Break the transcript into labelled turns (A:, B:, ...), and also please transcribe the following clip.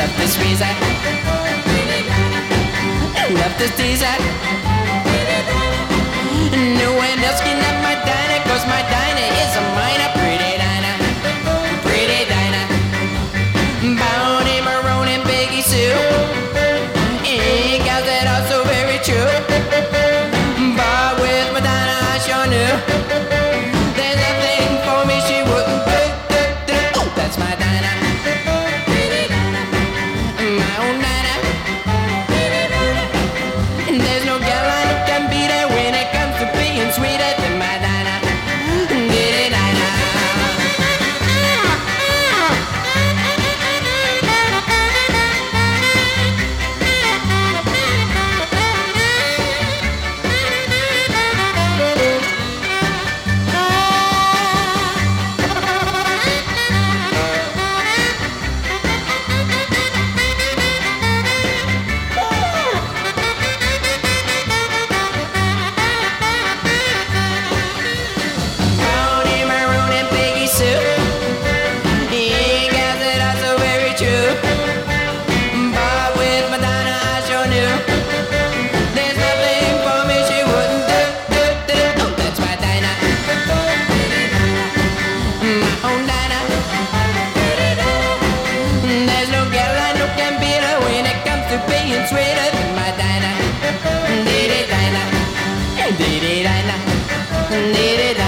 A: love this reason. Love this desire. Need it.